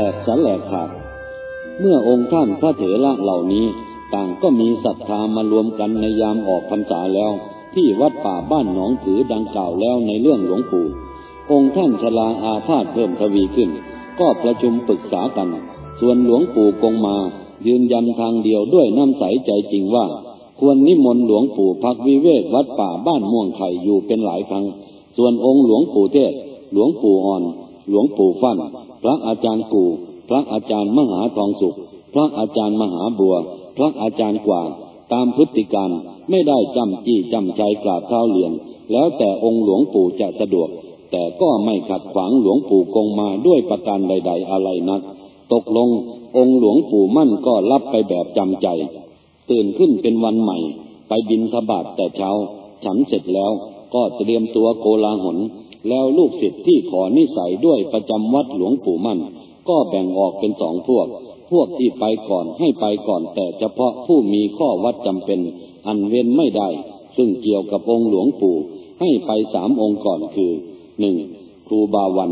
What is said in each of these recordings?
แตกสลแหลกขาด เมื่อองค์ท่านพระเถระเหล่านี้ ต่างก็มีศรัทธามารวมกันในยามออกพรรษาแล้ว ที่วัดป่าบ้านหนองผือดังกล่าวแล้วในเรื่องหลวงปู่ องค์ท่านชลาอาพาธเพิ่มทวีขึ้น ก็ประชุมปรึกษากัน ส่วนหลวงปู่กงมา ยืนยันทางเดียวด้วยน้ำใสใจจริงว่า ควรนิมนต์หลวงปู่พักวิเวกวัดป่าบ้านม่วงไข่อยู่เป็นหลายครั้ง ส่วนองค์หลวงปู่เทศ หลวงปู่อ่อน หลวงปู่ฟั่น พระอาจารย์กู่ พระอาจารย์มหาทองสุข พระอาจารย์มหาบัว พระอาจารย์กว่าตามพฤติการไม่ได้จำจี้จำใจกราบเท้าเลียน แล้วแต่องค์หลวงปู่จะสะดวก แต่ก็ไม่ขัดขวางหลวงปู่กงมาด้วยประการใด ๆ อะไรนัก ตกลงองค์หลวงปู่มั่นก็รับไปแบบจำใจ ตื่นขึ้นเป็นวันใหม่ ไปบินทบาทแต่เช้า ฉันเสร็จแล้วก็เตรียมตัวโกลาหล แล้วลูกศิษย์ที่ขอนิสัยด้วยประจำวัดหลวงปู่มั่น ก็แบ่งออกเป็นสองพวก พวกที่ไปก่อนให้ไปก่อนแต่เฉพาะผู้มีข้อวัดจำเป็น อันเว้นไม่ได้ ซึ่งเกี่ยวกับองค์หลวงปู่ ให้ไปสามองค์ก่อนคือหนึ่งครูบาวัน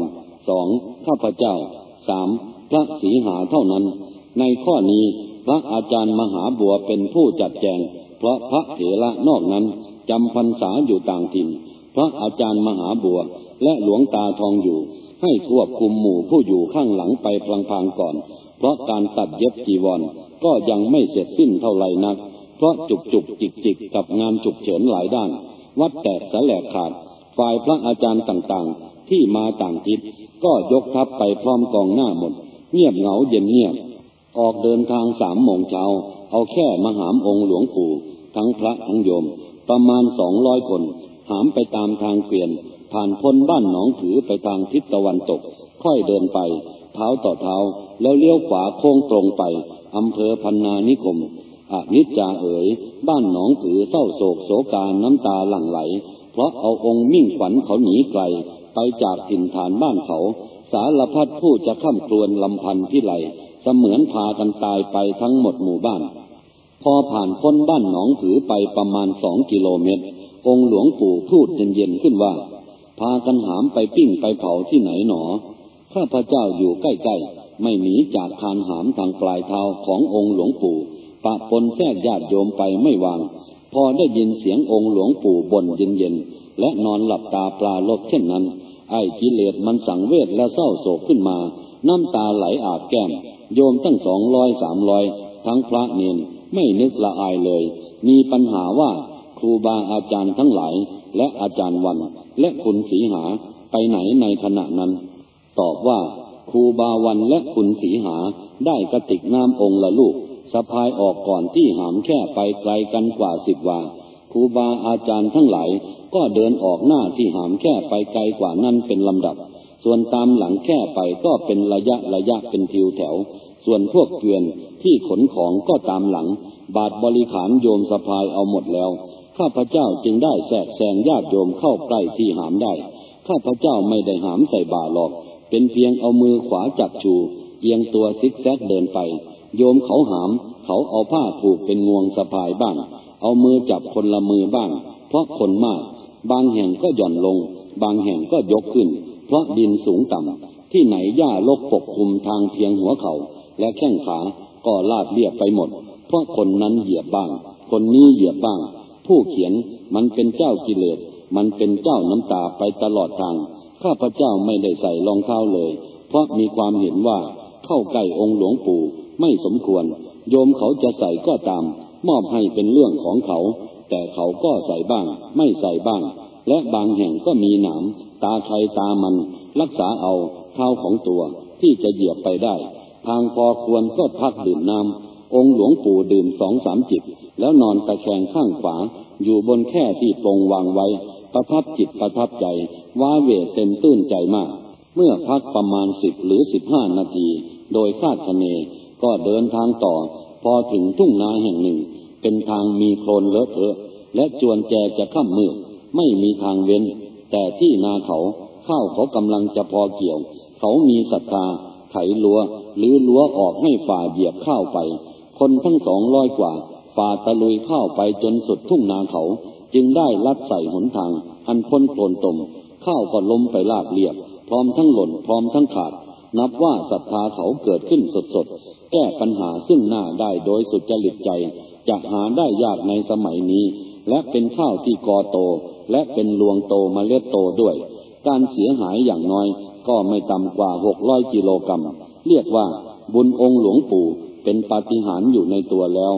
สองข้าพเจ้าสามพระศรีหาเท่านั้น ในข้อนี้พระอาจารย์มหาบัวเป็นผู้จัดแจง เพราะพระเถระนอกนั้นจำพรรษาอยู่ต่างถิ่น พระอาจารย์มหาบัว และหลวงตาทองอยู่ ให้ควบคุมหมู่ผู้อยู่ข้างหลังไปพลางๆก่อน เพราะการตัดเย็บจีวรก็ยังไม่เสร็จสิ้นเท่าไหร่นัก เพราะจุกจุกจิกจิกกับงานฉุกเฉินหลายด้าน วัดแตกสแลกขาด ฝ่ายพระอาจารย์ต่างๆ ที่มาต่างทิศก็ยกทัพไปพร้อมกองหน้าหมด เงียบเหงาเย็นเงียบ ออกเดินทางสามโมงเช้า เอาแค่มหามองค์หลวงปู่ ทั้งพระทั้งโยม ประมาณสองร้อยคน หามไปตามทางเกวียน ผ่านพ้นบ้านหนองถือไปทางทิศตะวันตก ค่อยเดินไป เท้าต่อเท้า แล้วเลี้ยวขวาโค้งตรงไปอำเภอพันนานิคมอนิจจาเอ๋ย บ้านหนองถือเศร้าโศกโศกาน้ำตาหลั่งไหล เพราะเอาองค์มิ่งขวัญเขาหนีไกล ไปจากถิ่นฐานบ้านเขา สารพัดผู้จะข้ามครวนลำพันที่ไหล เสมือนพากันตายไปทั้งหมดหมู่บ้าน พอผ่านพ้นบ้านหนองถือไปประมาณสองกิโลเมตร องค์หลวงปู่พูดเย็นๆขึ้นว่า พากันหามไปปิ้งไปเผาที่ไหนหนอ ข้าพเจ้าอยู่ใกล้ๆ ไม่หนีจากคานหามทางปลายเท้าขององค์หลวงปู่ปะปนแทรกญาติโยมไปไม่วาง พอได้ยินเสียงองค์หลวงปู่บ่นเย็นๆ และนอนหลับตาปลาลบเช่นนั้น ไอ้กิเลสมันสังเวชและเศร้าโศกขึ้นมา น้ำตาไหลอาบแก้ม โยมตั้งสองร้อยสามร้อยทั้งพระเนนไม่นึกละอายเลย มีปัญหาว่า ครูบาอาจารย์ทั้งหลาย และอาจารย์วัน และคุณสีหาไปไหนในขณะนั้น ตอบว่าครูบาวันและคุณสีหาได้กระติกน้ำองค์ละลูกสะพายออกก่อนที่หามแค่ไปไกลกันกว่าสิบวาครูบาอาจารย์ทั้งหลายก็เดินออกหน้าที่หามแค่ไปไกลกว่านั้นเป็นลำดับ ส่วนตามหลังแค่ไปก็เป็นระยะระยะเป็นทิวแถว ส่วนพวกเกวียนที่ขนของก็ตามหลัง บาทบริขารโยมสะพายเอาหมดแล้ว ข้าพเจ้าจึงได้แทรกแซงญาติโยมเข้าใกล้ที่หามได้ ข้าพเจ้าไม่ได้หามใส่บาหรอก เป็นเพียงเอามือขวาจับชู เอียงตัวซิกแซกเดินไป โยมเขาหาม เขาเอาผ้าผูกเป็นงวงสะพายบ้าง เอามือจับคนละมือบ้าง เพราะคนมาก บางแห่งก็หย่อนลง บางแห่งก็ยกขึ้น เพราะดินสูงต่ำ ที่ไหนหญ้าลกปกคลุมทางเพียงหัวเขา และแข้งขา ก็ลาดเรียบไปหมด เพราะคนนั้นเหยียบบ้าง คนนี้เหยียบบ้าง ผู้เขียนมันเป็นเจ้ากิเลส มันเป็นเจ้าน้ำตาไปตลอดทาง ข้าพเจ้าไม่ได้ใส่รองเท้าเลย เพราะมีความเห็นว่าเข้าใกล้องค์หลวงปู่ไม่สมควร โยมเขาจะใส่ก็ตาม มอบให้เป็นเรื่องของเขา แต่เขาก็ใส่บ้าง ไม่ใส่บ้าง และบางแห่งก็มีหนามตาใครตามัน รักษาเอาเท้าของตัวที่จะเหยียบไปได้ ทางพอควรก็พักดื่มน้ำ องค์หลวงปู่ดื่มสองสามจิบแล้วนอนตะแคงข้างขวา อยู่บนแค่ที่ตรงวางไว้ ประทับจิตประทับใจว้าเวเต็มตื้นใจมาก เมื่อพักประมาณสิบหรือสิบห้านาที โดยคาดคะเน ก็เดินทางต่อ พอถึงทุ่งนาแห่งหนึ่ง เป็นทางมีโคลนเลอะเทอะ และจวนแจจะข้ามมืดไม่มีทางเว้น แต่ที่นาเขาข้าวเขากำลังจะพอเกี่ยว เขามีศรัทธาไถลัว หรือลัวออกให้ฝ่าเหยียบข้าวไป คนทั้งสองร้อยกว่าฝ่าตะลุยเข้าไปจนสุดทุ่งนาเขา จึงได้ลัดใส่หนทาง อันพ้นโคลนตมเข้าก็ล้มไปลาดเรียบ พร้อมทั้งหล่นพร้อมทั้งขาด นับว่าศรัทธาเขาเกิดขึ้นสดๆ แก้ปัญหาซึ่งหน้าได้โดยสุจริตใจจะหาได้ยากในสมัยนี้ และเป็นข้าวที่กอโต และเป็นรวงโตมาเล็ดโตด้วย การเสียหายอย่างน้อยก็ไม่ต่ำกว่าหกร้อยกิโลกรัมเรียกว่าบุญองค์หลวงปู่ เป็นปาฏิหาริย์อยู่ในตัวแล้ว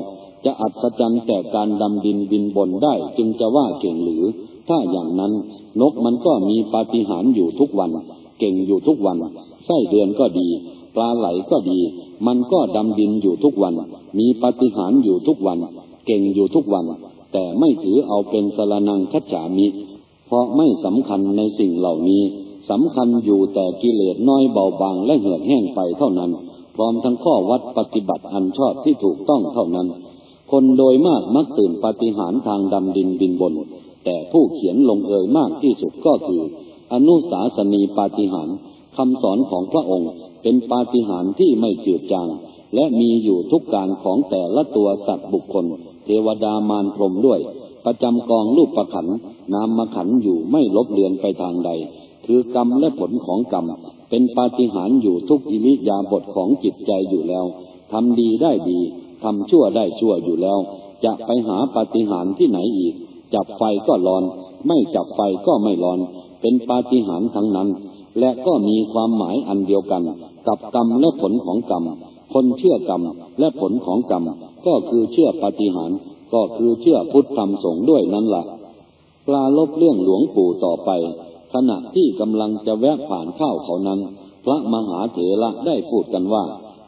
จะอัศจรรย์แต่การดำดินบินบนได้จึงจะว่าเก่งหรือ ถ้าอย่างนั้น นกมันก็มีปาฏิหาริย์อยู่ทุกวัน เก่งอยู่ทุกวันไส้เดือนก็ดี ปลาไหลก็ดี มันก็ดำดินอยู่ทุกวัน มีปาฏิหาริย์อยู่ทุกวัน เก่งอยู่ทุกวัน แต่ไม่ถือเอาเป็นสรนังคัจฉามิ เพราะไม่สำคัญในสิ่งเหล่านี้สำคัญอยู่แต่กิเลสน้อยเบาบางและเหือดแห้งไปเท่านั้น พร้อมทั้งข้อวัดปฏิบัติอันชอบที่ถูกต้องเท่านั้น คนโดยมากมักตื่นปฏิหารทางดำดินบินบน แต่ผู้เขียนลงเอยมากที่สุดก็คือ อนุสาสนีปาฏิหารคำสอนของพระองค์เป็นปาฏิหาริย์ที่ไม่จืดจาง และมีอยู่ทุกการของแต่ละตัวสัตว์บุคคล เทวดามารพรมด้วย ประจำกองรูปประขันนามมาขันอยู่ไม่ลบเลือนไปทางใด คือกรรมและผลของกรรม เป็นปาฏิหาริย์อยู่ทุกอิริยาบถของจิตใจอยู่แล้วทำดีได้ดีทำชั่วได้ชั่วอยู่แล้ว จะไปหาปาฏิหาริย์ที่ไหนอีก จับไฟก็ร้อน ไม่จับไฟก็ไม่ร้อน เป็นปาฏิหาริย์ทั้งนั้น และก็มีความหมายอันเดียวกัน กับกรรมและผลของกรรม คนเชื่อกรรมและผลของกรรม ก็คือเชื่อปาฏิหารก็คือเชื่อพุทธธรรมสงฆ์ด้วยนั่นละ่ะปลาลบเรื่องหลวงปู่ต่อไป ขณะที่กำลังจะแวะผ่านข้าวเขานั้น พระมหาเถระได้พูดกันว่า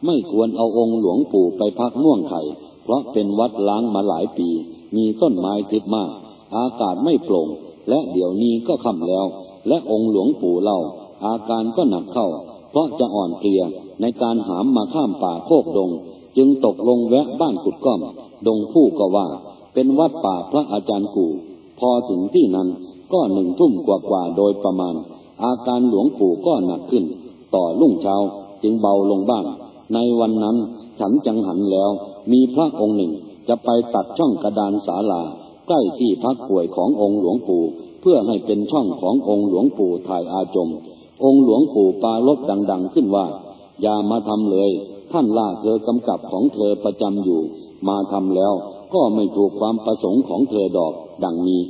ไม่ควรเอาองค์หลวงปู่ไปพักน่วงไข่ เพราะเป็นวัดล้างมาหลายปี มีต้นไม้ทึบมาก อากาศไม่โปร่ง และเดี๋ยวนี้ก็ค่ำแล้ว และองค์หลวงปู่เราอาการก็หนักเข้า เพราะจะอ่อนเพลียในการหามมาข้ามป่าโคกดง จึงตกลงแวะบ้านกุดก้อม ดงผู้ก็ว่า เป็นวัดป่าพระอาจารย์กู่ พอถึงที่นั้น ก็หนึ่งทุ่มกว่าๆโดยประมาณ อาการหลวงปู่ก็หนักขึ้น ต่อรุ่งเช้าจึงเบาลงบ้าง ในวันนั้นฉันจังหันแล้ว มีพระองค์หนึ่งจะไปตัดช่องกระดานศาลา ใกล้ที่พักป่วยขององค์หลวงปู่ เพื่อให้เป็นช่องขององค์หลวงปู่ถ่ายอาจม องค์หลวงปู่ปาลบดัง ๆ ขึ้นว่า อย่ามาทำเลย ท่านล่าเธอกำกับของเธอประจำอยู่ มาทำแล้วก็ไม่ถูกความประสงค์ของเธอดอกดังนี้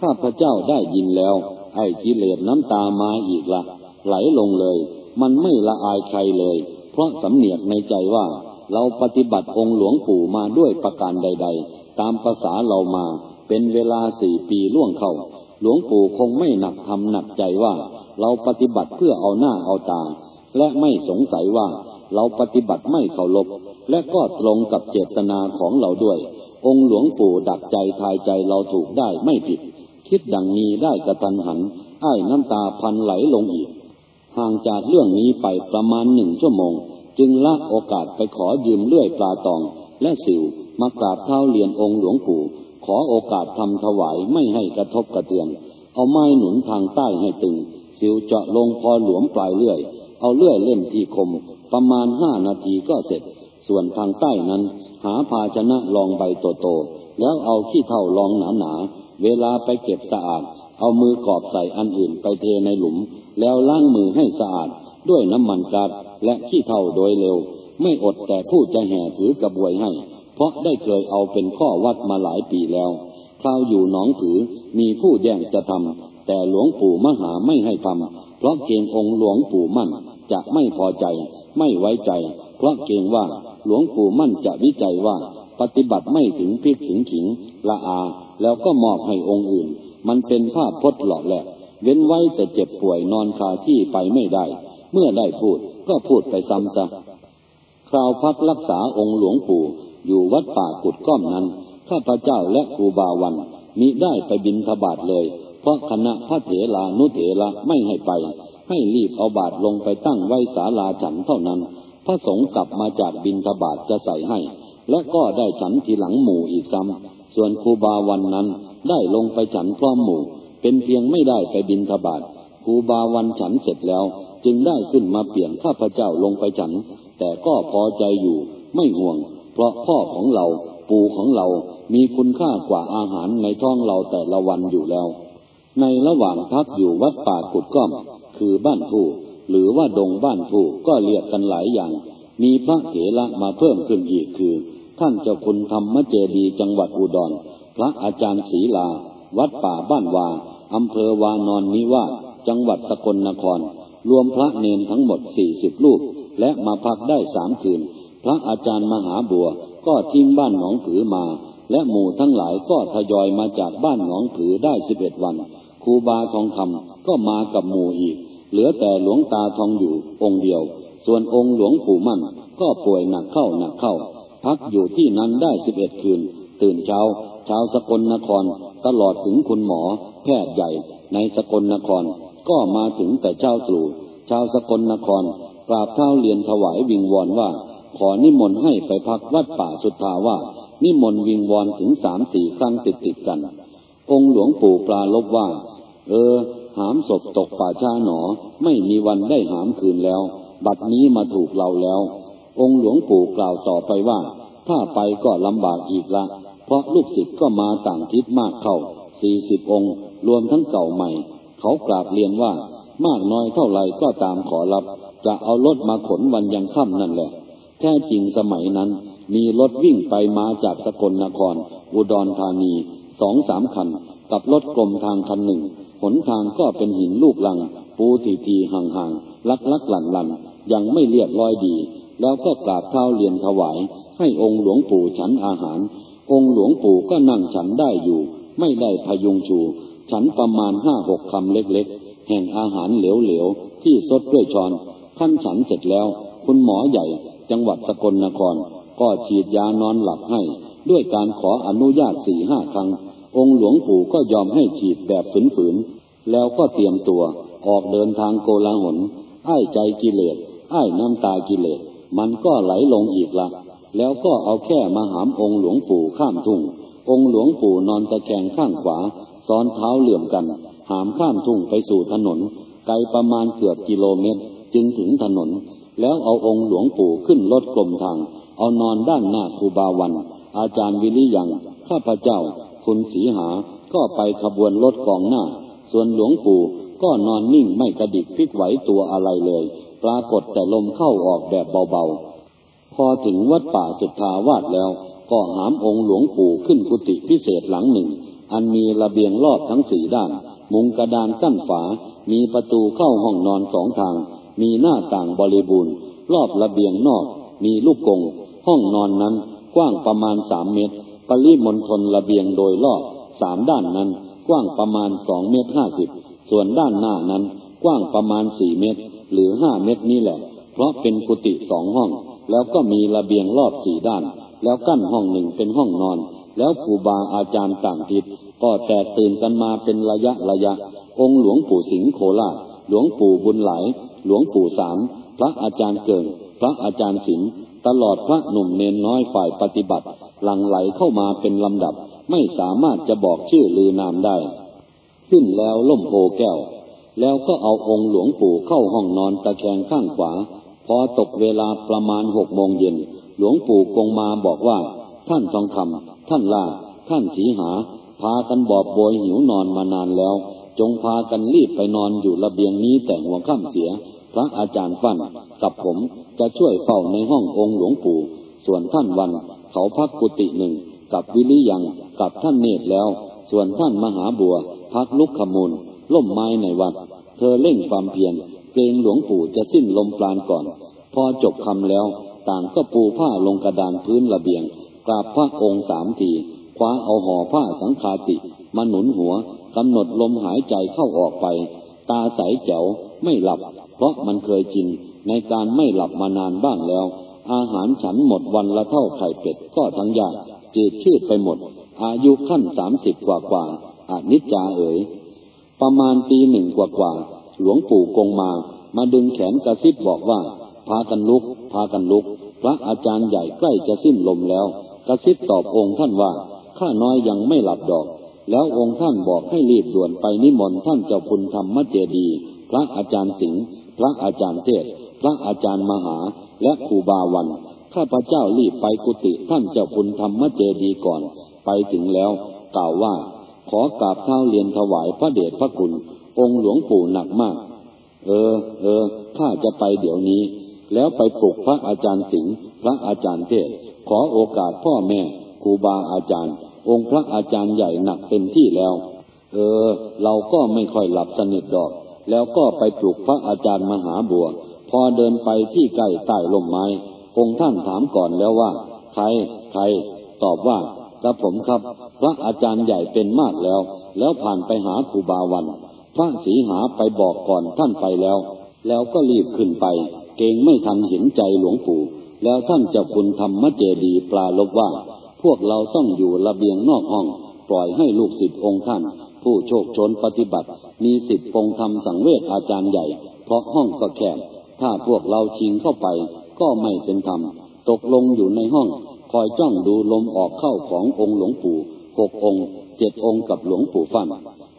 ข้าพระเจ้าได้ยินแล้ว ไอ้กิเลสน้ำตามาอีกละไหลลงเลย มันไม่ละอายใครเลย เพราะสำเนียกในใจว่า เราปฏิบัติองค์หลวงปู่มาด้วยประการใด ๆ ตามภาษาเรามา เป็นเวลาสี่ปีล่วงเข้า หลวงปู่คงไม่หนักทำหนักใจว่า เราปฏิบัติเพื่อเอาหน้าเอาตา และไม่สงสัยว่า เราปฏิบัติไม่เคารพและก็ตรงกับเจตนาของเราด้วย องค์หลวงปู่ดักใจทายใจเราถูกได้ไม่ผิด คิดดังนี้ได้กระตันหันไอ้น้ำตาพันไหลลงอีก ห่างจากเรื่องนี้ไปประมาณหนึ่งชั่วโมง จึงละโอกาสไปขอยืมเลื่อยปลาตอง และสิวมากราบเท้าเรียนองค์หลวงปู่ ขอโอกาสทำถวายไม่ให้กระทบกระเทือน เอาไม้หนุนทางใต้ให้ตึง สิวเจาะลงพอหลวมปลายเลื่อย เอาเลื่อยเล่มที่คม ประมาณห้านาทีก็เสร็จ ส่วนทางใต้นั้น หาภาชนะรองใบโตๆแล้วเอาขี้เท่ารองหนาๆ เวลาไปเก็บสะอาด เอามือกอบใส่อันอื่นไปเทในหลุม แล้วล้างมือให้สะอาด ด้วยน้ำมันกาดและขี้เท่าโดยเร็ว ไม่อดแต่ผู้จะแห่ถือกระบวยให้ เพราะได้เคยเอาเป็นข้อวัดมาหลายปีแล้วคราวอยู่หนองผือมีผู้แย่งจะทำแต่หลวงปู่มหาไม่ให้ทำเพราะเกรงองค์หลวงปู่มั่นจะไม่พอใจ ไม่ไว้ใจ เพราะเกรงว่าหลวงปู่มั่นจะวิจัยว่า ปฏิบัติไม่ถึงพิกถึงขิงละอา แล้วก็มอบให้องค์อื่น มันเป็นภาพพจน์หลอกแหละ เว้นไว้แต่เจ็บป่วยนอนคาที่ไปไม่ได้ เมื่อได้พูดก็พูดไปซ้ำซะคราวพักรักษาองค์หลวงปู่อยู่วัดป่ากุดก้อมนั้นข้าพเจ้าและครูบาวันมิได้ไปบินทบาทเลย เพราะคณะพระเถรานุเถระไม่ให้ไป ให้รีบเอาบาตรลงไปตั้งไว้ศาลาฉันเท่านั้น พระสงฆ์กลับมาจากบินทบาทจะใส่ให้ และก็ได้ฉันทีหลังหมู่อีกซ้ำส่วนครูบาวันนั้นได้ลงไปฉันพร้อมหมู่ เป็นเพียงไม่ได้ไปบินทบาทครูบาวันฉันเสร็จแล้ว จึงได้ขึ้นมาเปลี่ยนข้าพเจ้าลงไปฉัน แต่ก็พอใจอยู่ไม่ห่วง เพราะพ่อของเราปู่ของเรามีคุณค่ากว่าอาหารในท้องเราแต่ละวันอยู่แล้ว ในระหว่างพักอยู่วัดป่ากุดก้อม คือบ้านผู้หรือว่าดงบ้านผู้ก็เรียกกันหลายอย่าง มีพระเถระมาเพิ่มขึ้นอีกคือ ท่านเจ้าคุณธรรมเจดีจังหวัดอุดร พระอาจารย์ศรีลา วัดป่าบ้านวาอำเภอวานอนนิวาสจังหวัดสกลนคร รวมพระเนนทั้งหมดสี่สิบรูป และมาพักได้สามคืน พระอาจารย์มหาบัวก็ทิ้งบ้านหนองผือมา และหมู่ทั้งหลายก็ทยอยมาจากบ้านหนองผือได้สิบเอ็ดวันครูบาทองคำก็มากับหมู่อีก เหลือแต่หลวงตาทองอยู่องค์เดียว ส่วนองค์หลวงปู่มั่นก็ป่วยหนักเข้าหนักเข้า พักอยู่ที่นั้นได้สิบเอ็ดคืน ตื่นเช้า ชาวสกลนครตลอดถึงคุณหมอ แพทย์ใหญ่ ในสกลนครก็มาถึงแต่เจ้าตรู่ชาวสกลนครกราบเท้าเรียนถวายวิงวอนว่า ขอนิมนต์ให้ไปพักวัดป่าสุทธาว่า นิมนต์วิงวอนถึงสามสี่ครั้งติดติดกัน องค์หลวงปู่ปลาลบว่า เออ หามศพตกป่าช้าหนอ ไม่มีวันได้หามคืนแล้ว บัดนี้มาถูกเราแล้ว องค์หลวงปู่กล่าวต่อไปว่า ถ้าไปก็ลำบากอีกละ เพราะลูกศิษย์ก็มาต่างทิศมากเข้าสี่สิบองค์ รวมทั้งเก่าใหม่ เขากราบเรียนว่ามากน้อยเท่าไรก็ตามขอรับ จะเอารถมาขนวันยังค่ำนั่นแหละ แท้จริงสมัยนั้น มีรถวิ่งไปมาจากสกลนคร อุดรธานีสองสามคัน กับรถกรมทางคันหนึ่ง หนทางก็เป็นหินลูกลัง ปูทีทีห่างห่างลักลักหลั่นหลันยังไม่เรียบร้อยดี แล้วก็กราบเท้าเรียนถวาย ให้องค์หลวงปู่ฉันอาหาร องค์หลวงปู่ก็นั่งฉันได้อยู่ ไม่ได้พยุงชู ฉันประมาณห้าหกคำเล็กๆ แห่งอาหารเหลวๆ ที่ซดด้วยช้อนขั้นฉันเสร็จแล้ว คุณหมอใหญ่ จังหวัดสกลนคร ก็ฉีดยานอนหลับให้ ด้วยการขออนุญาตสี่ห้าครั้ง องค์หลวงปู่ก็ยอมให้ฉีดแบบฝืนๆ แล้วก็เตรียมตัวออกเดินทางโกลาหลไอ้ใจกิเลสไอ้น้ำตากิเลส มันก็ไหลลงอีกละแล้วก็เอาแค่มาหามองค์หลวงปู่ข้ามทุ่ง องค์หลวงปู่นอนตะแคงข้างขวา ซ้อนเท้าเหลื่อมกัน หามข้ามทุ่งไปสู่ถนน ไกลประมาณเกือบกิโลเมตร จึงถึงถนน แล้วเอาองค์หลวงปู่ขึ้นรถกลมทาง เอานอนด้านหน้าครูบาวัน อาจารย์วิริยัง ข้าพเจ้า คุณสีหา ก็ไปขบวนรถกองหน้า ส่วนหลวงปู่ก็นอนนิ่งไม่กระดิกพลิกไหวตัวอะไรเลย ปรากฏแต่ลมเข้าออกแบบเบาๆ พอถึงวัดป่าสุทธาวาสแล้ว ก็หามองค์หลวงปู่ขึ้นกุฏิพิเศษหลังหนึ่ง อันมีระเบียงรอบทั้งสี่ด้าน มุงกระดานกั้นฝา มีประตูเข้าห้องนอนสองทาง มีหน้าต่างบริบูรณ์ รอบระเบียงนอก มีลูกกง ห้องนอนนั้นกว้างประมาณสามเมตร ปริมณฑลระเบียงโดยรอบสามด้านนั้น กว้างประมาณสองเมตรห้าสิบส่วนด้านหน้านั้น กว้างประมาณสี่เมตร หรือห้าเมตรนี่แหละ เพราะเป็นกุฏิสองห้อง แล้วก็มีระเบียงรอบสี่ด้าน แล้วกั้นห้องหนึ่งเป็นห้องนอน แล้วครูบาอาจารย์ต่างทิศก็แตกตื่นกันมาเป็นระยะระยะ องค์หลวงปู่สิงห์โคราชหลวงปู่บุญไหล หลวงปู่สาม พระอาจารย์เกิงพระอาจารย์สิงห์ตลอดพระหนุ่มเนนน้อยฝ่ายปฏิบัติ หลั่งไหลเข้ามาเป็นลำดับ ไม่สามารถจะบอกชื่อลือนามได้ ขึ้นแล้วล่มโพแก้ว แล้วก็เอาองค์หลวงปู่เข้าห้องนอนตะแคงข้างขวา พอตกเวลาประมาณหกโมงเย็น หลวงปู่กงมาบอกว่า ท่านทองคำท่านลาท่านสีหา พากันบอบโบยหิวนอนมานานแล้ว จงพากันรีบไปนอนอยู่ระเบียงนี้แต่หัวค่ำเสีย พระอาจารย์ฟันกับผมจะช่วยเฝ้าในห้ององค์หลวงปู่ ส่วนท่านวัน เขาพักกุฏิหนึ่ง กับวิริยังกับท่านเนตรแล้ว ส่วนท่านมหาบัว พักลุกขมูล ล่มไม้ในวัด เธอเล่งความเพียรเกรงหลวงปู่จะสิ้นลมปราณก่อน พอจบคำแล้ว ต่างก็ปูผ้าลงกระดานพื้นระเบียงกราบพระองค์สามทีคว้าเอาห่อผ้าสังคาติมาหนุนหัวกำหนดลมหายใจเข้าออกไป ตาใสแจ๋วไม่หลับ เพราะมันเคยจินในการไม่หลับมานานบ้างแล้ว อาหารฉันหมดวันละเท่าไข่เป็ดก็ทั้งยากจืดชืดไปหมด อายุขั้นสามสิบกว่ากว่าอานิจจาเอ๋ย ประมาณปีหนึ่งกว่ากว่าหลวงปู่กงมา มาดึงแขนกระซิบบอกว่า พากันลุก พากันลุก พระอาจารย์ใหญ่ใกล้จะสิ้นลมแล้ว กระซิบตอบองค์ท่านว่าข้าน้อยยังไม่หลับดอก แล้วองค์ท่านบอกให้รีบด่วนไปนิมนต์ท่านเจ้าคุณธรรมเจดี พระอาจารย์สิงห์พระอาจารย์เทศ พระอาจารย์มหา และครูบาวัน ข้าพระเจ้ารีบไปกุฏิท่านเจ้าคุณธรรมเจดีก่อน ไปถึงแล้ว กล่าวว่า ขอกราบเท้าเรียนถวายพระเดชพระคุณ องค์หลวงปู่หนักมาก เออ เออข้าจะไปเดี๋ยวนี้ แล้วไปปลุกพระอาจารย์สิงห์พระอาจารย์เทศ ขอโอกาสพ่อแม่ครูบาอาจารย์ องค์พระอาจารย์ใหญ่หนักเต็มที่แล้ว เออ เราก็ไม่ค่อยหลับสนิทดอก แล้วก็ไปปลุกพระอาจารย์มหาบัว พอเดินไปที่ใกล้ใต้ลมไม้องค์ท่านถามก่อนแล้วว่า ใคร ใคร ตอบว่า กระผมครับ พระอาจารย์ใหญ่เป็นมากแล้ว แล้วผ่านไปหาครูบาวัน พระสีหาไปบอกก่อนท่านไปแล้ว แล้วก็รีบขึ้นไป เกงไม่ทันเห็นใจหลวงปู่ แล้วท่านเจ้าคุณธรรมเจดีปลาลบว่า พวกเราต้องอยู่ระเบียงนอกห้อง ปล่อยให้ลูกศิษย์องค์ท่าน ผู้โชคชนปฏิบัติ มีสิทธิ์ปงธรรมสังเวชอาจารย์ใหญ่ เพราะห้องก็แคบถ้าพวกเราชิงเข้าไป ก็ไม่เป็นธรรม ตกลงอยู่ในห้อง คอยจ้องดูลมออกเข้าขององค์หลวงปู่หกองค์เจ็ดองค์กับหลวงปู่ฟัน่น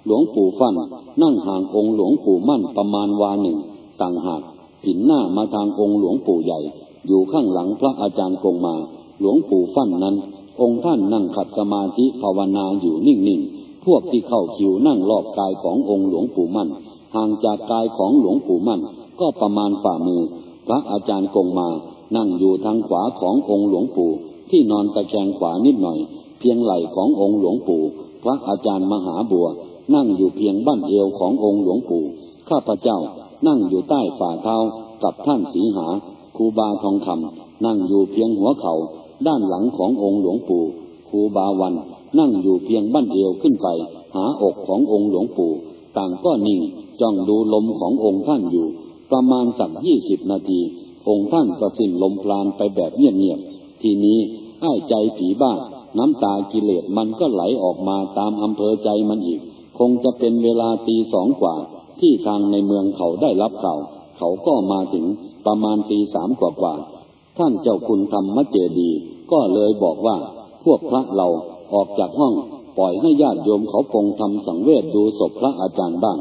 หลวงปู่ฟั่นนั่งห่างองค์หลวงปู่มั่นประมาณวาหนึ่งต่างหากผินหน้ามาทางองค์หลวงปู่ใหญ่ อยู่ข้างหลังพระอาจารย์กงมา หลวงปู่ฟั่นนั้น องค์ท่านนั่งขัดสมาธิภาวนาอยู่นิ่งๆ พวกที่เข้าคิวนั่งรอบกายขององค์หลวงปู่มั่น ห่างจากกายของหลวงปู่มั่น ก็ประมาณฝ่ามือ พระอาจารย์กงมา นั่งอยู่ทางขวาขององค์หลวงปู่ ที่นอนตะแคงขวานิดหน่อย เพียงไหล่ขององค์หลวงปู่ พระอาจารย์มหาบัว นั่งอยู่เพียงบ้านเอวขององค์หลวงปู่ ข้าพเจ้านั่งอยู่ใต้ฝ่าเท้ากับท่านสีหาครูบาทองคำนั่งอยู่เพียงหัวเขา่าด้านหลังขององค์หลวงปู่ครูบาวัน นั่งอยู่เพียงบ้านเอวขึ้นไป หาอกขององค์หลวงปู่ ต่างก็นิ่งจ้องดูลมขององค์ท่านอยู่ ประมาณสักยี่สิบนาที องค์ท่านก็สิ้นลมพลานไปแบบเงียบๆ ทีนี้ไอ้ใจผีบ้านน้ำตากิเลสมันก็ไหลออกมาตามอำเภอใจมันอีก คงจะเป็นเวลาตีสองกว่า ที่ทางในเมืองเขาได้รับข่าวเขาก็มาถึงประมาณตีสามกว่ากว่า ท่านเจ้าคุณธรรมเจดี ก็เลยบอกว่า พวกพระเราออกจากห้อง ปล่อยให้ญาติโยมเขาคงทำสังเวชดูศพพระอาจารย์บ้าง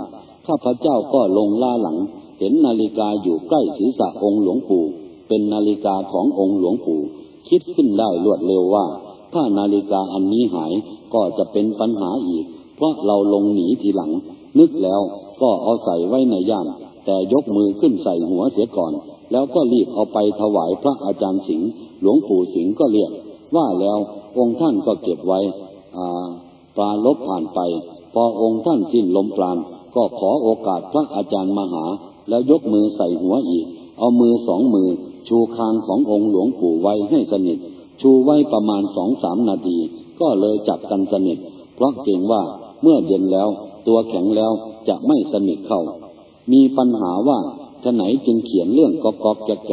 ข้าพเจ้าก็ลงล่าหลัง เห็นนาฬิกาอยู่ใกล้ศีรษะองค์หลวงปู่ เป็นนาฬิกาขององค์หลวงปู่ คิดขึ้นได้รวดเร็วว่า ถ้านาฬิกาอันนี้หายก็จะเป็นปัญหาอีก เพราะเราลงหนีทีหลัง นึกแล้วก็เอาใส่ไว้ในย่ามแต่ยกมือขึ้นใส่หัวเสียก่อน แล้วก็รีบเอาไปถวายพระอาจารย์สิงห์หลวงปู่สิงห์ก็เรียก ว่าแล้วองค์ท่านก็เก็บไว้ปลาลบผ่านไป พอองค์ท่านสิ้นลมปราณก็ขอโอกาสพระอาจารย์มหา แล้วยกมือใส่หัวอีก เอามือสองมือ ชูคางขององค์หลวงปู่ไว้ให้สนิท ชูไว้ประมาณสองสามนาที ก็เลยจับกันสนิท เพราะเกรงว่าเมื่อเย็นแล้วตัวแข็งแล้วจะไม่สนิทเข้า มีปัญหาว่าจะไหนจึงเขียนเรื่องกอกอกแกก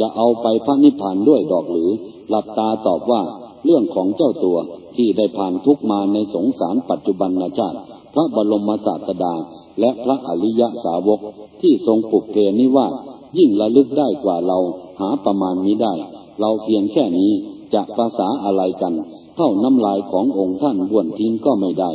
จะเอาไปพระนิพพานด้วยดอกหรือ หลับตาตอบว่าเรื่องของเจ้าตัวที่ได้ผ่านทุกมาในสงสารปัจจุบันชาติ พระบรมศาสดา และพระอริยสาวกที่ทรงปุกเกนิว่ายิ่งระลึกได้กว่าเรา หาประมาณนี้ได้ เราเพียงแค่นี้จะภาษาอะไรกัน เท่าน้ำลายขององค์ท่านบ้วนทิ้งก็ไม่ได้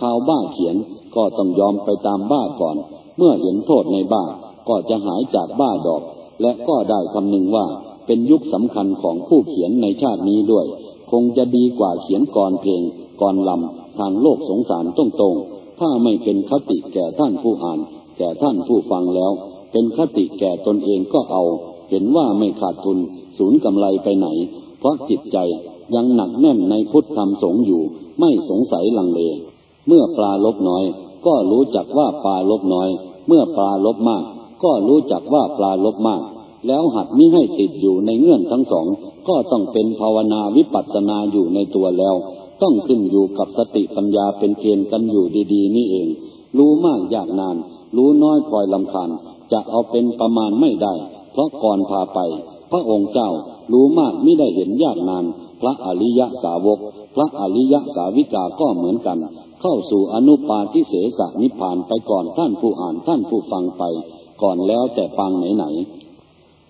ข่าวบ้าเขียนก็ต้องยอมไปตามบ้าก่อน เมื่อเห็นโทษในบ้าก็จะหายจากบ้าดอก และก็ได้คำหนึ่งว่าเป็นยุคสำคัญของผู้เขียนในชาตินี้ด้วย คงจะดีกว่าเขียนกรเพลงกรลำทางโลกสงสารตรงๆ ถ้าไม่เป็นคติแก่ท่านผู้อ่าน แก่ท่านผู้ฟังแล้ว เป็นคติแก่ตนเองก็เอา เห็นว่าไม่ขาดทุนศูนย์กำไรไปไหน เพราะจิตใจยังหนักแน่นในพุทธธรรมสงอยู่ ไม่สงสัยลังเล เมื่อปลาลบน้อย ก็รู้จักว่าปลาลบน้อย เมื่อปลาลบมาก ก็รู้จักว่าปลาลบมาก แล้วหัดมิให้ติดอยู่ในเงื่อนทั้งสอง ก็ต้องเป็นภาวนาวิปัสสนาอยู่ในตัวแล้ว ต้องขึ้นอยู่กับสติปัญญาเป็นเกณฑ์กันอยู่ดีๆ นี่เอง รู้มากยากนาน รู้น้อยพลอยลำคาญจะเอาเป็นประมาณไม่ได้ เพราะก่อนพาไป พระองค์เจ้ารู้มากไม่ได้เห็นยากนาน พระอริยสาวก พระอริยสาวิกาก็เหมือนกัน เข้าสู่อนุปาทิเสสนิพานไปก่อนท่านผู้อ่านท่านผู้ฟังไป ก่อนแล้วแต่ฟังไหนไหน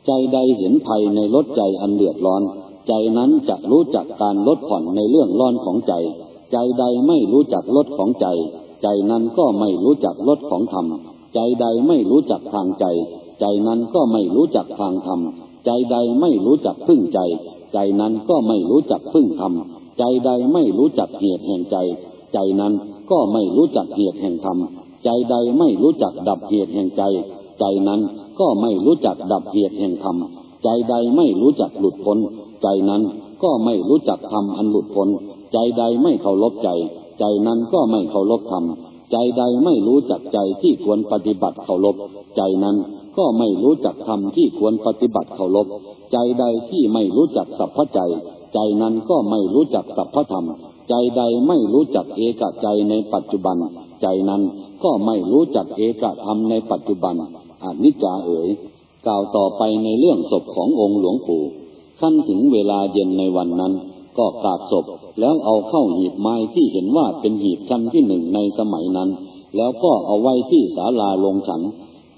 ใจใดเห็นภัยในลดใจอันเดือดร้อน ใจนั้นจะรู้จักการลดผ่อนในเรื่องร้อนของใจ ใจใดไม่รู้จักลดของใจ ใจนั้นก็ไม่รู้จักลดของธรรม ใจใดไม่รู้จักทางใจ ใจนั้นก็ไม่รู้จักทางธรรม ใจใดไม่รู้จักพึ่งใจ ใจนั้นก็ไม่รู้จักพึ่งธรรม ใจใดไม่รู้จักเหตุแห่งใจ ใจนั้นก็ไม่รู้จักเหตุแห่งธรรม ใจใดไม่รู้จักดับเหตุแห่งใจ ใจนั้นก็ไม่รู้จักดับเหตุแห่งธรรม ใจใดไม่รู้จักหลุดพ้น ใจนั้นก็ไม่รู้จักธรรมอันหลุดพ้น ใจใดไม่เคารพใจ ใจนั้นก็ไม่เคารพธรรม ใจใดไม่รู้จักใจที่ควรปฏิบัติเคารพ ใจนั้น ก็ไม่รู้จักธรรมที่ควรปฏิบัติเคารพ ใจใดที่ไม่รู้จักสัพพใจ ใจนั้นก็ไม่รู้จักสัพพธรรม ใจใดไม่รู้จักเอกใจในปัจจุบัน ใจนั้นก็ไม่รู้จักเอกธรรมในปัจจุบันอนิจจาเอ๋ยกล่าวต่อไปในเรื่องศพขององค์หลวงปู่ขั้นถึงเวลาเย็นในวันนั้น ก็กราบศพแล้วเอาเข้าหีบไม้ที่เห็นว่าเป็นหีบชั้นที่หนึ่งในสมัยนั้น แล้วก็เอาไว้ที่ศาลาลงฉัน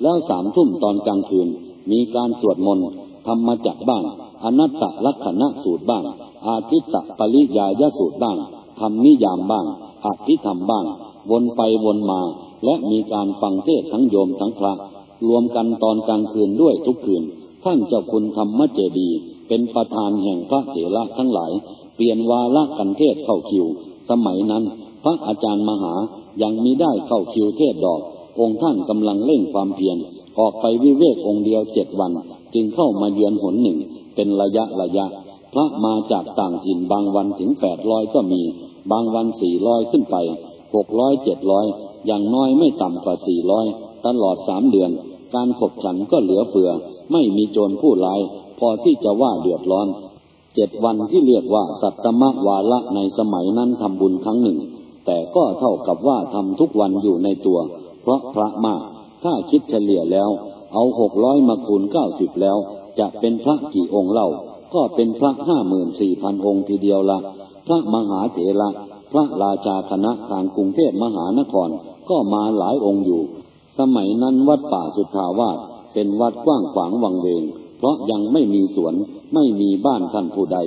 แล้วสามทุ่มตอนกลางคืน มีการสวดมนต์ธรรมจักบ้าง อนัตตลักษณะสูตรบ้าง อาทิตตปริยายสูตรบ้างทำนิยามบ้างอธิธรรมบ้าง วนไปวนมา และมีการฟังเทศทั้งโยมทั้งพระ รวมกันตอนกลางคืนด้วยทุกคืน ท่านเจ้าคุณธรรมเจดี เป็นประธานแห่งพระเถระทั้งหลาย เปลี่ยนวาระกันเทศเข้าคิว สมัยนั้น พระอาจารย์มหายังมีได้เข้าคิวเทศดอก องค์ท่านกำลังเร่งความเพียรออกไปวิเวกองค์เดียวเจ็ดวัน จึงเข้ามาเยือนหนหนึ่ง เป็นระยะระยะ พระมาจากต่างถิ่นบางวันถึงแปดร้อยก็มี บางวันสี่ร้อยขึ้นไปหกร้อยเจ็ดร้อยอย่างน้อยไม่ต่ำกว่าสี่ร้อยตลอดสามเดือน การขบฉันก็เหลือเฟือ ไม่มีโจรผู้ร้าย พอที่จะว่าเดือดร้อนเจ็ดวันที่เรียกว่าสัตตมวาระในสมัยนั้นทำบุญครั้งหนึ่ง แต่ก็เท่ากับว่าทำทุกวันอยู่ในตัว ราะพระมาก ถ้าคิดเฉลี่ยแล้ว เอาหกร้อยมาคูณเก้าสิบแล้ว จะเป็นพระกี่องค์เล่า ก็เป็นพระห้าหมื่นสี่พันองค์ทีเดียวละพระมหาเถระพระราชาคณะทางกรุงเทพมหานครก็มาหลายองค์อยู่ สมัยนั้นวัดป่าสุทธาวาสเป็นวัดกว้างขวางวังเวง เพราะยังไม่มีสวนไม่มีบ้านท่านผู้ใด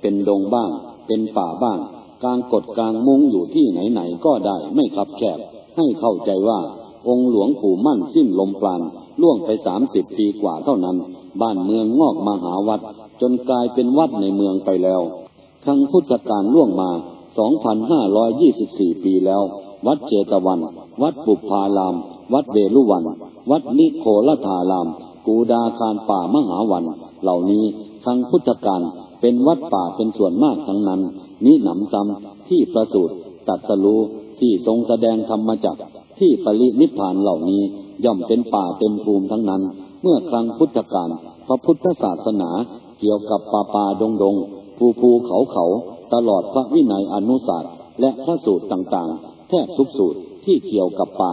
เป็นดงบ้าง เป็นป่าบ้าง กลางกดกลางมุ้งอยู่ที่ไหนๆก็ได้ไม่ขับแคบให้เข้าใจว่า องค์หลวงปู่มั่นสิ้นลมปราณล่วงไปสามสิบปีกว่าเท่านั้น บ้านเมืองงอกมาหาวัด จนกลายเป็นวัดในเมืองไปแล้วครั้งพุทธกาลล่วงมา 2,524 ปีแล้ว วัดเจตวัน วัดปุพาราม วัดเวลุวัน วัดนิโคลธาราม กูดาคารป่ามหาวัน เหล่านี้ครั้งพุทธกาลเป็นวัดป่าเป็นส่วนมากทั้งนั้น นี้หนำซ้ำที่ประสูตรตัดสรู้ที่ทรงแสดงธรรมจักร ที่ปรินิพานเหล่านี้ย่อมเป็นป่าเต็มภูมิทั้งนั้น เมื่อครั้งพุทธกาลพระพุทธศาสนาเกี่ยวกับป่าป่าดงดงภูภูเขาเขาตลอดพระวินัยอนุศาสตร์และพระสูตรต่างๆ แทบทุกสูตรที่เกี่ยวกับป่า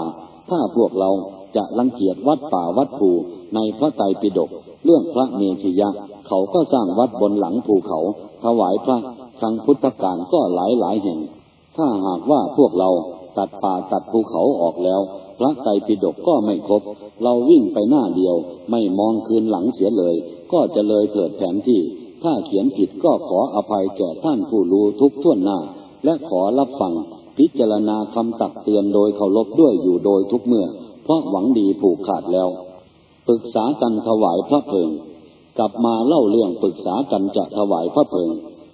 ถ้าพวกเราจะรังเกียจวัดป่าวัดภูในพระไตรปิฎกเรื่องพระเมชิยะ เขาก็สร้างวัดบนหลังภูเขา ถวายพระครั้งพุทธกาลก็หลายหลายแห่ง ถ้าหากว่าพวกเรา ตัดป่าตัดภูเขาออกแล้ว พระไตรปิฎกก็ไม่ครบ เราวิ่งไปหน้าเดียว ไม่มองคืนหลังเสียเลย ก็จะเลยเกิดแผนที่ ถ้าเขียนผิดก็ขออภัยแก่ท่านผู้รู้ทุกท่วนหน้า และขอรับฟังพิจารณาคำตักเตือนโดยเคารพด้วยอยู่โดยทุกเมื่อ เพราะหวังดีผูกขาดแล้ว ปรึกษากันถวายพระเพลิง กลับมาเล่าเรื่องปรึกษากันจะถวายพระเพลิง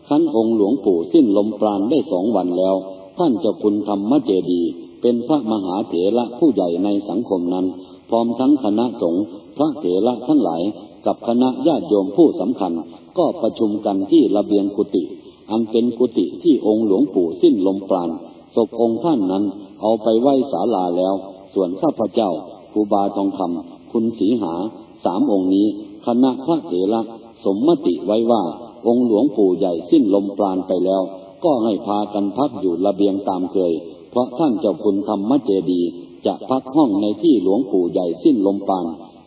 ขั้นองค์หลวงปู่สิ้นลมปราณได้สองวันแล้ว ท่านเจ้าคุณธรรมเจดี เป็นพระมหาเถระผู้ใหญ่ในสังคมนั้น พร้อมทั้งคณะสงฆ์พระเถระทั้งหลายกับคณะญาติโยมผู้สำคัญ ก็ประชุมกันที่ระเบียงกุฏิอันเป็นกุฏิที่องค์หลวงปู่สิ้นลมปราณศพองค์ท่านนั้นเอาไปไว้ศาลาแล้ว ส่วนข้าพเจ้าครูบาทองคำคุณสีหาสามองค์นี้ คณะพระเถระสมมติไว้ว่าองค์หลวงปู่ใหญ่สิ้นลมปราณไปแล้ว ก็ให้พากันพักอยู่ระเบียงตามเคย เพราะท่านเจ้าคุณธรรมเจดี จะพักห้องในที่หลวงปู่ใหญ่สิ้นลมปราณ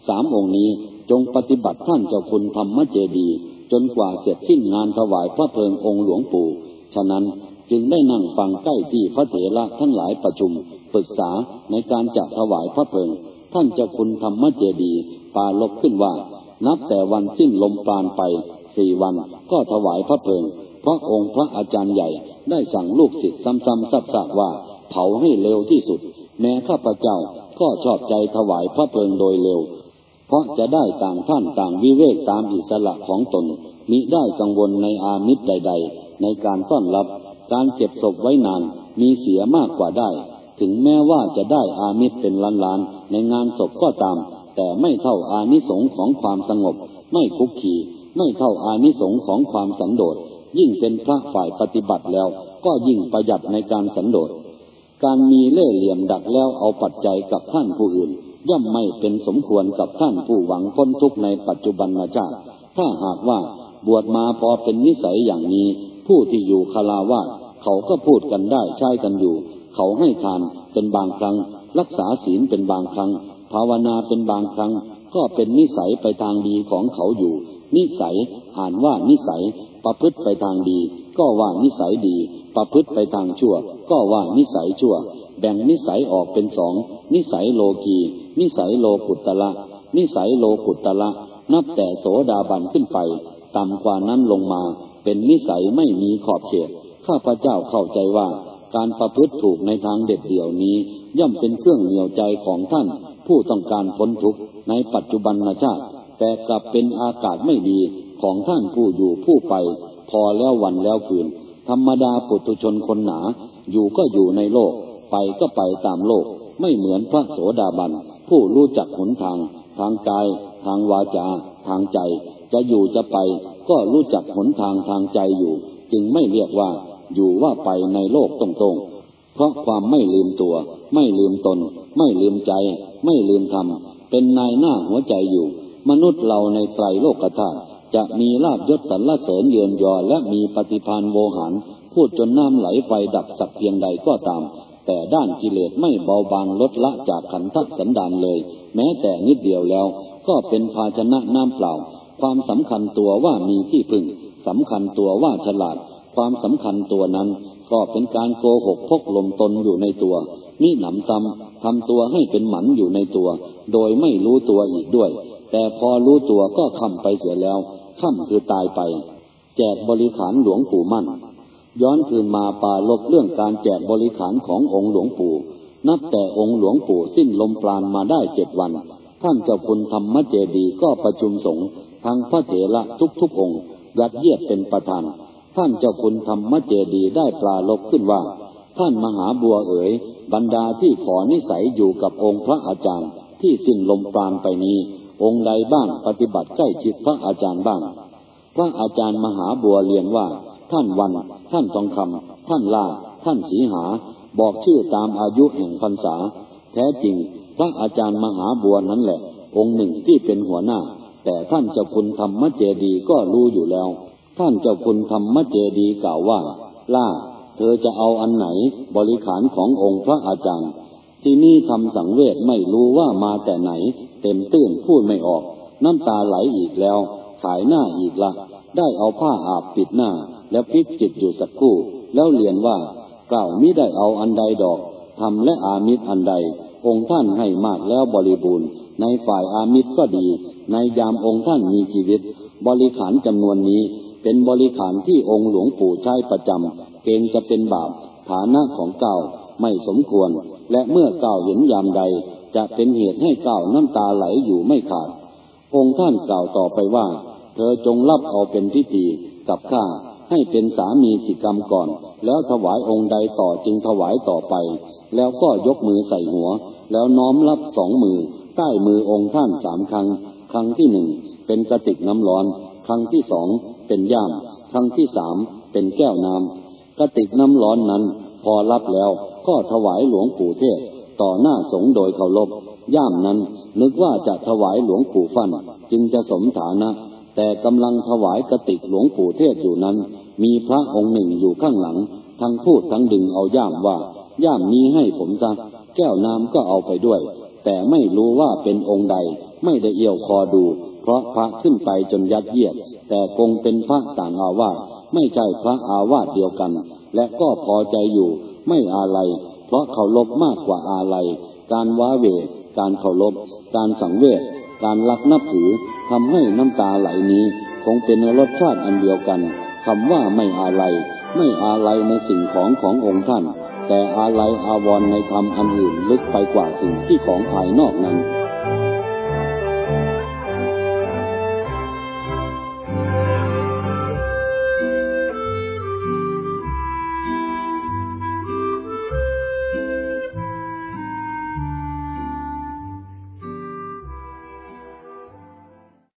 สามองค์นี้จงปฏิบัติท่านเจ้าคุณธรรมเจดี จนกว่าเสร็จสิ้นงานถวายพระเพลิงองค์หลวงปู่ ฉะนั้นจึงได้นั่งฟังใกล้ที่พระเถระทั้งหลายประชุมปรึกษาในการจะถวายพระเพลิง ท่านเจ้าคุณธรรมเจดีปาลบขึ้นว่า นับแต่วันสิ้นลมปราณไปสี่วันก็ถวายพระเพลิง พราะองค์พระอาจารย์ใหญ่ ได้สั่งลูกศิษย์ซ้ำๆซักๆว่า เผาให้เร็วที่สุด แม้ข้าพเจ้าก็ชอบใจถวายพระเพลิงโดยเร็ว เพราะจะได้ต่างท่านต่างวิเวกตามอิสระของตนมิได้กังวลในอามิตรใด ๆ ในการต้อนรับ การเก็บศพไว้นานมีเสียมากกว่าได้ ถึงแม้ว่าจะได้อามิตรเป็นล้านๆ ในงานศพก็ตาม แต่ไม่เท่าอานิสงส์ของความสงบ ไม่คุกขี ไม่เท่าอานิสงส์ของความสันโดษ ยิ่งเป็นพระฝ่ายปฏิบัติแล้ว ก็ยิ่งประหยัดในการสันโดษ การมีเล่ห์เหลี่ยมดักแล้วเอาปัจจัยกับท่านผู้อื่น ย่อมไม่เป็นสมควรกับท่านผู้หวังพ้นทุกข์ในปัจจุบันชาติ ถ้าหากว่าบวชมาพอเป็นนิสัยอย่างนี้ ผู้ที่อยู่คาราวาสเขาก็พูดกันได้ใช้กันอยู่ เขาให้ทานเป็นบางครั้ง รักษาศีลเป็นบางครั้ง ภาวนาเป็นบางครั้ง ก็เป็นนิสัยไปทางดีของเขาอยู่ นิสัยอ่านว่านิสัย ประพฤติไปทางดี ก็ว่านิสัยดี ประพฤติไปทางชั่ว ก็ว่านิสัยชั่ว แบ่งนิสัยออกเป็นสอง นิสัยโลกีนิสัยโลกุตละนิสัยโลกุตละนับแต่โสดาบันขึ้นไป ต่ำกว่านั้นลงมา เป็นนิสัยไม่มีขอบเขต ข้าพเจ้าเข้าใจว่า การประพฤติถูกในทางเด็ดเดี่ยวนี้ ย่อมเป็นเครื่องเหนี่ยวใจของท่าน ผู้ต้องการพ้นทุกข์ในปัจจุบันชาติ แต่กลับเป็นอากาศไม่ดี ของท่านผู้อยู่ผู้ไป พอแล้ววันแล้วคืน ธรรมดาปุถุชนคนหนา อยู่ก็อยู่ในโลก ไปก็ไปตามโลก ไม่เหมือนพระโสดาบัน ผู้รู้จักหนทาง ทางกาย ทางวาจา ทางใจ จะอยู่จะไป ก็รู้จักหนทางทางใจอยู่ จึงไม่เรียกว่า อยู่ว่าไปในโลกตรงๆเพราะความไม่ลืมตัว ไม่ลืมตน ไม่ลืมใจ ไม่ลืมธรรม เป็นนายหน้าหัวใจอยู่ มนุษย์เราในไตรโลกธาตุ จะมีลาบยศสรรเสริญเยือนยอและมีปฏิพานโวหาร พูดจนน้ำไหลไฟดับสักเพียงใดก็ตาม แต่ด้านกิเลสไม่เบาบางลดละจากขันธสันดานเลย แม้แต่นิดเดียวแล้ว ก็เป็นภาชนะน้ำเปล่า ความสำคัญตัวว่ามีที่พึ่งสำคัญตัวว่าฉลาด ความสำคัญตัวนั้น ก็เป็นการโกหกพกลมตนอยู่ในตัวนี่หนำซ้ำทำตัวให้เป็นหมันอยู่ในตัว โดยไม่รู้ตัวอีกด้วย แต่พอรู้ตัวก็คำไปเสียแล้ว ค่ำคือตายไป แจกบริขารหลวงปู่มั่น ย้อนคืนมาป่าลบเรื่องการแจกบริขารขององค์หลวงปู่ นับแต่องค์หลวงปู่สิ้นลมปราณมาได้เจ็ดวัน ท่านเจ้าคุณธรรมเจดีก็ประชุมสงฆ์ทางพระเถระทุกๆองค์ยัดเยียดเป็นประธาน ท่านเจ้าคุณธรรมเจดีได้ปลาลบขึ้นว่า ท่านมหาบัวเอ๋ยบรรดาที่ขอนิสัยอยู่กับองค์พระอาจารย์ที่สิ้นลมปราณไปนี้ องค์ใดบ้างปฏิบัติใกล้ชิดพระอาจารย์บ้าง พระอาจารย์มหาบัวเรียนว่า ท่านวัน ท่านทองคำท่านล่า ท่านสีหา บอกชื่อตามอายุแห่งพรรษา แท้จริง พระอาจารย์มหาบัวนั้นแหละ องค์หนึ่งที่เป็นหัวหน้า แต่ท่านเจ้าคุณธรรมเจดีก็รู้อยู่แล้ว ท่านเจ้าคุณธรรมเจดีกล่าวว่า ล่า เธอจะเอาอันไหนบริขารขององค์พระอาจารย์ ที่นี่ทำสังเวชไม่รู้ว่ามาแต่ไหน เต็มตื้นพูดไม่ออก น้ำตาไหลอีกแล้ว ขายหน้าอีกละ ได้เอาผ้าอาบปิดหน้า แล้วพิกจิตอยู่สักครู่ แล้วเรียนว่าเก่ามิได้เอาอันใดดอกทำและอามิตรอันใด องค์ท่านให้มากแล้วบริบูรณ์ ในฝ่ายอามิตรก็ดี ในยามองค์ท่านมีชีวิต บริขารจำนวนนี้ เป็นบริขารที่องค์หลวงปู่ใช้ประจำเกณฑ์จะเป็นบาปฐานะของเก่าไม่สมควร และเมื่อเก่าเห็นยามใด จะเป็นเหตุให้เก่าน้ำตาไหลอยู่ไม่ขาด องค์ท่านกล่าวต่อไปว่า เธอจงรับเอาเป็นพิธีกับข้าให้เป็นสามีจิกรรมก่อน แล้วถวายองค์ใดต่อจึงถวายต่อไป แล้วก็ยกมือใส่หัว แล้วน้อมรับสองมือใต้มือองค์ท่านสามครั้ง ครั้งที่หนึ่งเป็นกระติกน้ำร้อน ครั้งที่สองเป็นย่าม ครั้งที่สามเป็นแก้วน้ำกระติกน้ำร้อนนั้น พอรับแล้วก็ถวายหลวงปู่เทศ ต่อหน้าสงโดยเคารพย่ามนั้นนึกว่าจะถวายหลวงปู่ฟันจึงจะสมฐานะ แต่กำลังถวายกติกหลวงปู่เทศอยู่นั้น มีพระองค์หนึ่งอยู่ข้างหลัง ทั้งพูดทั้งดึงเอาย่ามว่าย่ามนี้ให้ผมซะแก้วน้ำก็เอาไปด้วย แต่ไม่รู้ว่าเป็นองค์ใด ไม่ได้เอี่ยวคอดู เพราะพระขึ้นไปจนยัดเยียด แต่คงเป็นพระต่างอาวาสไม่ใช่พระอาวาสเดียวกัน และก็พอใจอยู่ ไม่อะไร เพราะเคารพมากกว่าอาลัย การว้าเว การเคารพ การสังเวช การรักนับถือทำให้น้ำตาไหลนี้ คงเป็นรสชาติอันเดียวกันคำว่าไม่อาลัย ไม่อาลัยในสิ่งของขององค์ท่าน แต่อาลัยอาวรในธรรมอันอื่นลึกไปกว่าสิ่งที่ของภายนอกนั้น